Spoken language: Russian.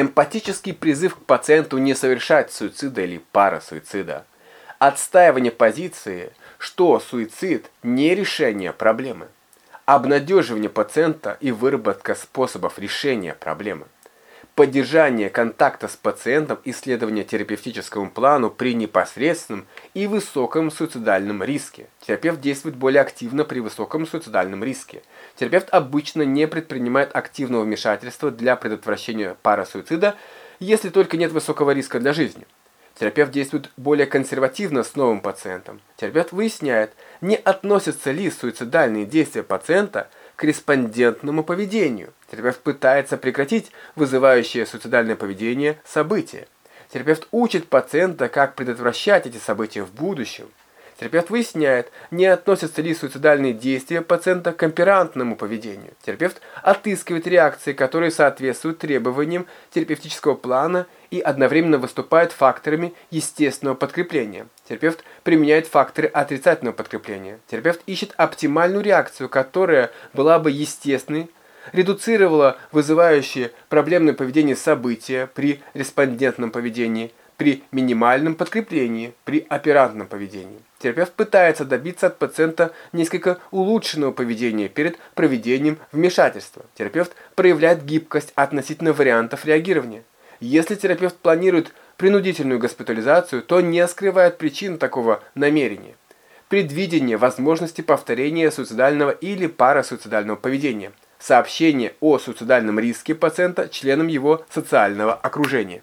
Эмпатический призыв к пациенту не совершать суицида или парасуицида. Отстаивание позиции, что суицид не решение проблемы. Обнадеживание пациента и выработка способов решения проблемы поддержание контакта с пациентом и следование терапевтическому плану при непосредственном и высоком суицидальном риске. Терапевт действует более активно при высоком суицидальном риске. Терапевт обычно не предпринимает активного вмешательства для предотвращения парасуицида, если только нет высокого риска для жизни. Терапевт действует более консервативно с новым пациентом. Терапевт выясняет, не относятся ли суицидальные действия пациента к респондентному поведению. Терапевт пытается прекратить вызывающее суицидальное поведение события. Терапевт учит пациента, как предотвращать эти события в будущем. Терапевт выясняет, не относятся ли суицидальные действия пациента к оперантному поведению. Терапевт отыскивает реакции, которые соответствуют требованиям терапевтического плана и одновременно выступают факторами естественного подкрепления. Терапевт применяет факторы отрицательного подкрепления. Терапевт ищет оптимальную реакцию, которая была бы естественной, редуцировала вызывающие проблемное поведение события при респондентном поведении, при минимальном подкреплении, при оперантном поведении. Терапевт пытается добиться от пациента несколько улучшенного поведения перед проведением вмешательства. Терапевт проявляет гибкость относительно вариантов реагирования. Если терапевт планирует принудительную госпитализацию, то не скрывает причин такого намерения. Предвидение возможности повторения суицидального или парасуицидального поведения. Сообщение о суицидальном риске пациента членам его социального окружения.